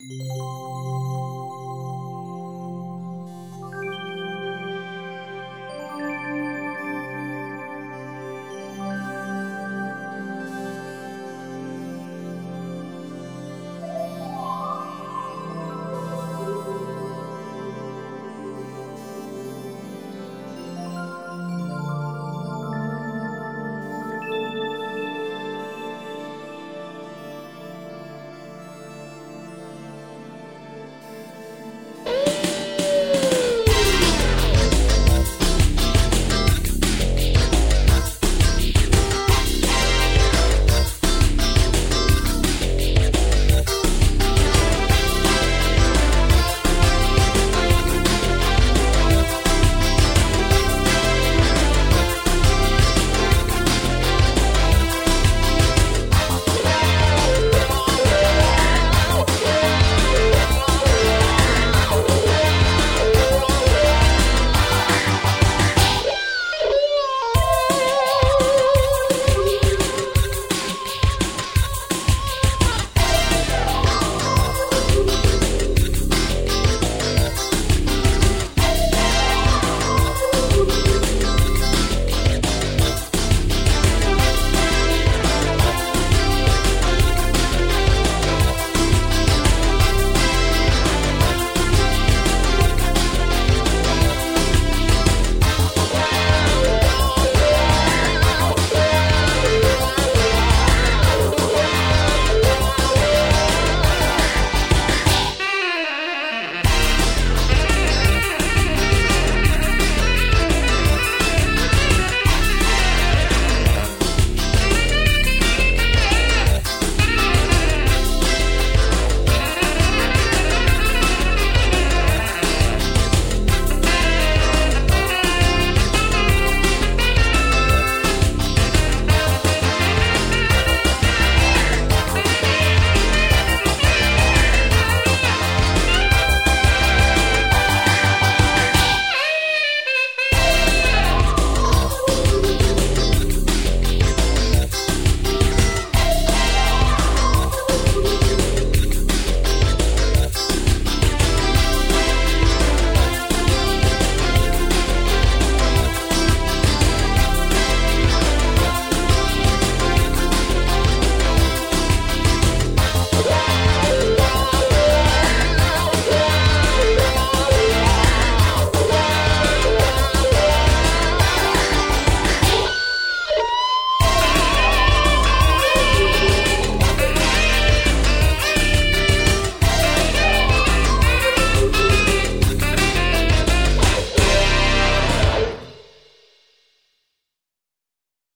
Música